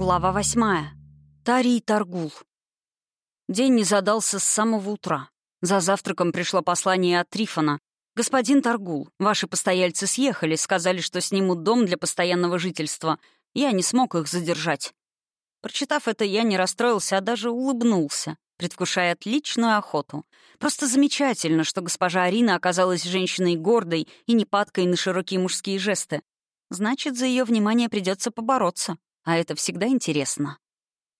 Глава восьмая. Тарий Таргул. День не задался с самого утра. За завтраком пришло послание от Трифона. «Господин Таргул, ваши постояльцы съехали, сказали, что снимут дом для постоянного жительства. Я не смог их задержать». Прочитав это, я не расстроился, а даже улыбнулся, предвкушая отличную охоту. Просто замечательно, что госпожа Арина оказалась женщиной гордой и не падкой на широкие мужские жесты. Значит, за ее внимание придется побороться а это всегда интересно.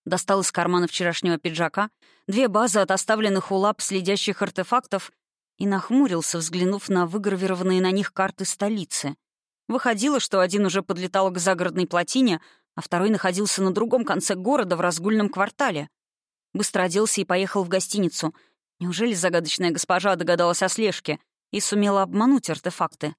Достал из кармана вчерашнего пиджака две базы от оставленных у лап следящих артефактов и нахмурился, взглянув на выгравированные на них карты столицы. Выходило, что один уже подлетал к загородной плотине, а второй находился на другом конце города в разгульном квартале. Быстро оделся и поехал в гостиницу. Неужели загадочная госпожа догадалась о слежке и сумела обмануть артефакты?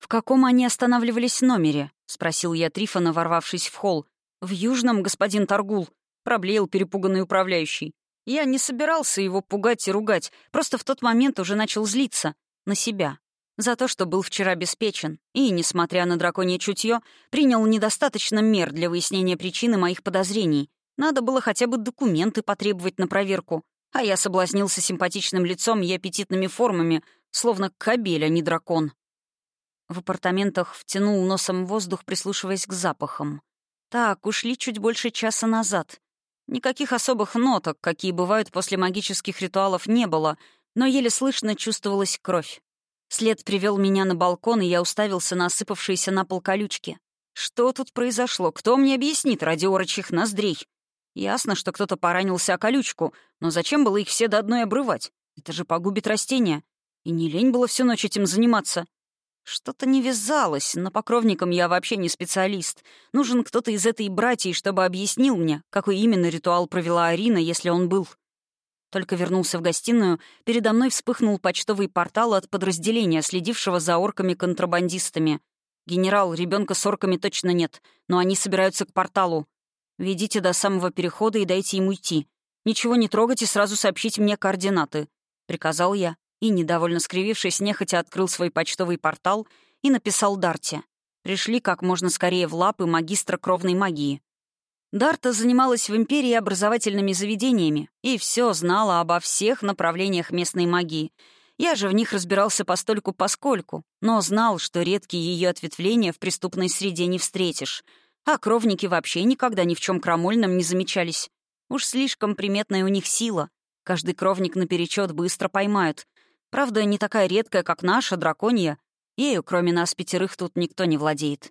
«В каком они останавливались номере?» — спросил я Трифона, ворвавшись в холл. «В Южном, господин Торгул», — проблеял перепуганный управляющий. Я не собирался его пугать и ругать, просто в тот момент уже начал злиться. На себя. За то, что был вчера обеспечен. И, несмотря на драконье чутье, принял недостаточно мер для выяснения причины моих подозрений. Надо было хотя бы документы потребовать на проверку. А я соблазнился симпатичным лицом и аппетитными формами, словно кобель, а не дракон. В апартаментах втянул носом воздух, прислушиваясь к запахам. Так, ушли чуть больше часа назад. Никаких особых ноток, какие бывают после магических ритуалов, не было, но еле слышно чувствовалась кровь. След привел меня на балкон, и я уставился на осыпавшиеся на пол колючки. Что тут произошло? Кто мне объяснит ради орочих ноздрей? Ясно, что кто-то поранился о колючку, но зачем было их все до одной обрывать? Это же погубит растения. И не лень было всю ночь этим заниматься. Что-то не вязалось, но покровником я вообще не специалист. Нужен кто-то из этой братьи, чтобы объяснил мне, какой именно ритуал провела Арина, если он был. Только вернулся в гостиную, передо мной вспыхнул почтовый портал от подразделения, следившего за орками-контрабандистами. «Генерал, ребенка с орками точно нет, но они собираются к порталу. Ведите до самого перехода и дайте им уйти. Ничего не трогайте, сразу сообщите мне координаты», — приказал я и, недовольно скривившись, нехотя открыл свой почтовый портал и написал Дарте. Пришли как можно скорее в лапы магистра кровной магии. Дарта занималась в Империи образовательными заведениями и все знала обо всех направлениях местной магии. Я же в них разбирался постольку-поскольку, но знал, что редкие ее ответвления в преступной среде не встретишь, а кровники вообще никогда ни в чем крамольном не замечались. Уж слишком приметная у них сила. Каждый кровник наперечет быстро поймают, Правда, не такая редкая, как наша, драконья. Ею, кроме нас пятерых, тут никто не владеет.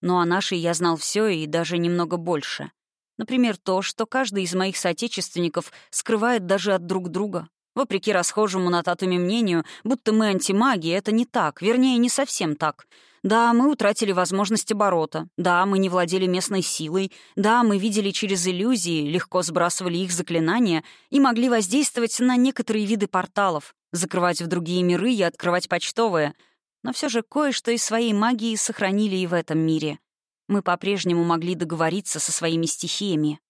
Но о нашей я знал все и даже немного больше. Например, то, что каждый из моих соотечественников скрывает даже от друг друга. Вопреки расхожему на татуме мнению, будто мы антимаги, это не так, вернее, не совсем так. Да, мы утратили возможность оборота. Да, мы не владели местной силой. Да, мы видели через иллюзии, легко сбрасывали их заклинания и могли воздействовать на некоторые виды порталов закрывать в другие миры и открывать почтовые, но все же кое-что из своей магии сохранили и в этом мире. Мы по-прежнему могли договориться со своими стихиями.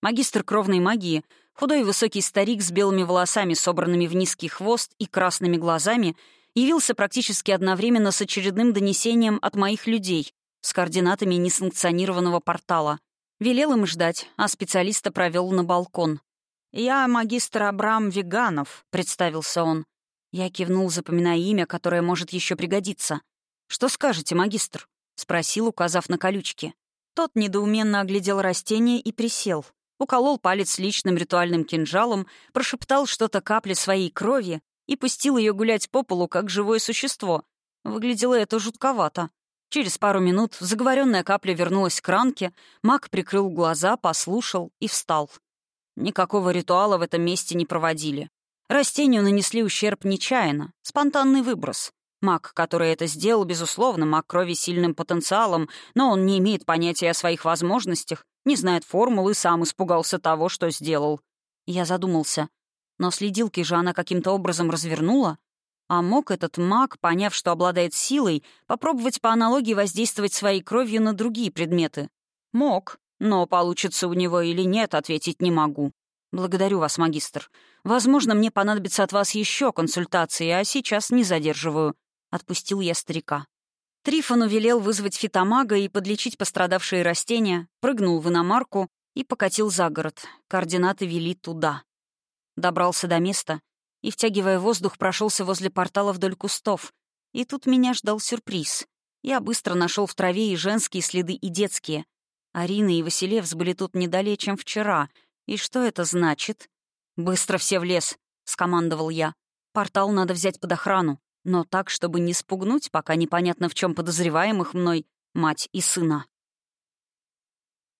Магистр кровной магии, худой высокий старик с белыми волосами, собранными в низкий хвост и красными глазами, явился практически одновременно с очередным донесением от моих людей с координатами несанкционированного портала. Велел им ждать, а специалиста провел на балкон. «Я магистр Абрам Веганов», — представился он. Я кивнул, запоминая имя, которое может еще пригодиться. «Что скажете, магистр?» — спросил, указав на колючки. Тот недоуменно оглядел растение и присел. Уколол палец личным ритуальным кинжалом, прошептал что-то капли своей крови и пустил ее гулять по полу, как живое существо. Выглядело это жутковато. Через пару минут заговоренная капля вернулась к ранке, маг прикрыл глаза, послушал и встал. Никакого ритуала в этом месте не проводили. Растению нанесли ущерб нечаянно, спонтанный выброс. Маг, который это сделал, безусловно, маг крови сильным потенциалом, но он не имеет понятия о своих возможностях, не знает формулы и сам испугался того, что сделал. Я задумался. Но следилки же она каким-то образом развернула. А мог этот маг, поняв, что обладает силой, попробовать по аналогии воздействовать своей кровью на другие предметы? Мог. Но получится у него или нет, ответить не могу. Благодарю вас, магистр. Возможно, мне понадобится от вас еще консультации, а сейчас не задерживаю. Отпустил я старика. Трифону велел вызвать фитомага и подлечить пострадавшие растения, прыгнул в иномарку и покатил за город. Координаты вели туда. Добрался до места и, втягивая воздух, прошелся возле портала вдоль кустов. И тут меня ждал сюрприз. Я быстро нашел в траве и женские следы, и детские. Арина и Василевс были тут не далее, чем вчера. И что это значит? «Быстро все в лес», — скомандовал я. «Портал надо взять под охрану, но так, чтобы не спугнуть, пока непонятно в чем подозреваемых мной, мать и сына».